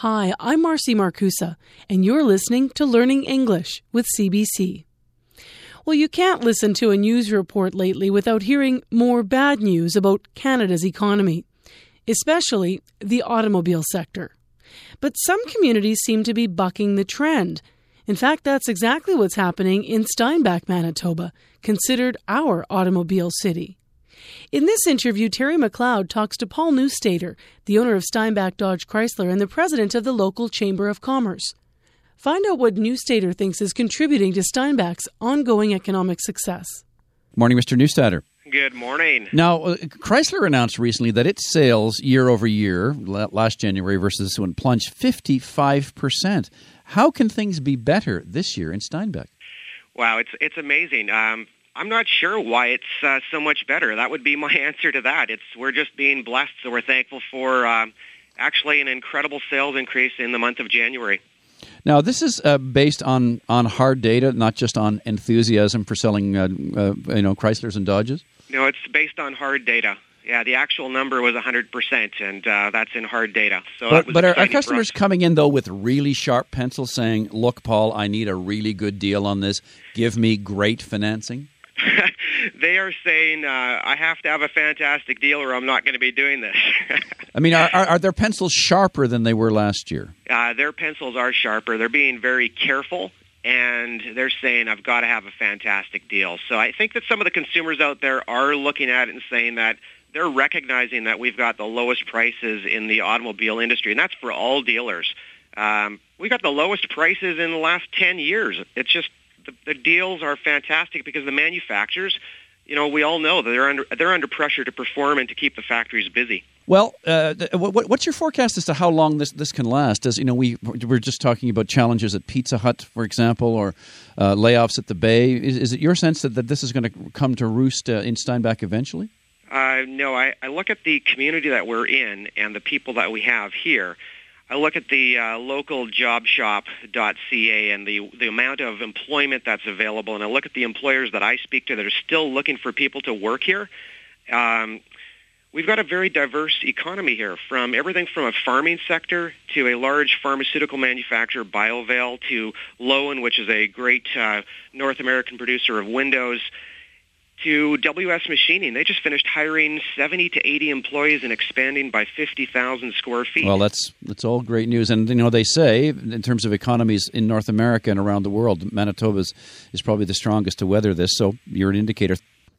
Hi, I'm Marcy Markusa, and you're listening to Learning English with CBC. Well, you can't listen to a news report lately without hearing more bad news about Canada's economy, especially the automobile sector. But some communities seem to be bucking the trend. In fact, that's exactly what's happening in Steinbach, Manitoba, considered our automobile city. In this interview, Terry McLeod talks to Paul Neustaedter, the owner of Steinbach Dodge Chrysler and the president of the local Chamber of Commerce. Find out what Neustaedter thinks is contributing to Steinbach's ongoing economic success. Morning, Mr. Neustaedter. Good morning. Now, uh, Chrysler announced recently that its sales year over year, last January versus this one, plunged 55%. How can things be better this year in Steinbach? Wow, it's it's amazing. Um, I'm not sure why it's uh, so much better. That would be my answer to that. It's we're just being blessed, so we're thankful for uh, actually an incredible sales increase in the month of January. Now, this is uh, based on, on hard data, not just on enthusiasm for selling, uh, uh, you know, Chryslers and Dodges. No, it's based on hard data. Yeah, the actual number was 100%, and uh, that's in hard data. So but, but are, are customers coming in, though, with really sharp pencils saying, look, Paul, I need a really good deal on this. Give me great financing? They are saying uh, I have to have a fantastic deal, or I'm not going to be doing this. I mean, are, are, are, their pencils sharper than they were last year? Uh, their pencils are sharper. They're being very careful, and they're saying I've got to have a fantastic deal. So I think that some of the consumers out there are looking at it and saying that they're recognizing that we've got the lowest prices in the automobile industry, and that's for all dealers. Um, we got the lowest prices in the last 10 years. It's just the, the deals are fantastic because the manufacturers, you know, we all know that they're under they're under pressure to perform and to keep the factories busy. Well, uh, what, what's your forecast as to how long this, this can last? As you know, we we're just talking about challenges at Pizza Hut, for example, or uh, layoffs at the Bay. Is, is, it your sense that, that this is going to come to roost uh, in Steinbach eventually? Uh, no, I, I look at the community that we're in and the people that we have here. I look at the uh, local jobshop.ca and the, the amount of employment that's available, and I look at the employers that I speak to that are still looking for people to work here. Um, we've got a very diverse economy here, from everything from a farming sector to a large pharmaceutical manufacturer, Biovail, to Loewen, which is a great uh, North American producer of windows, to WS Machining. They just finished hiring 70 to 80 employees and expanding by 50,000 square feet. Well, that's that's all great news. And you know, they say in terms of economies in North America and around the world, Manitoba is, is probably the strongest to weather this. So you're an indicator.